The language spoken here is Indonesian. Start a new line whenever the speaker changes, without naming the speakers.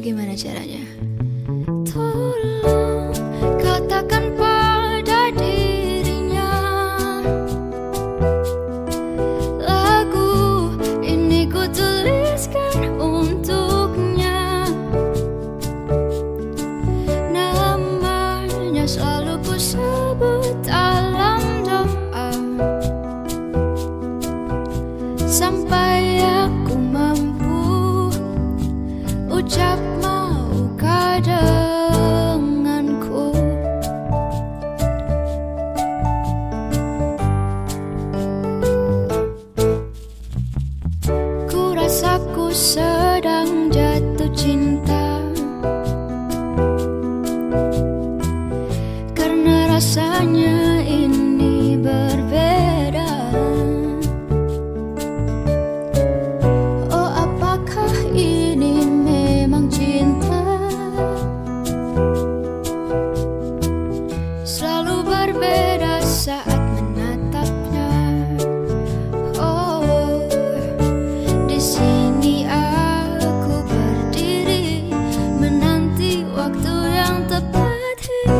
gi caranya? sedang jatuh cinta karena rasanya ini berbeda Oh apakah ini memang cinta? to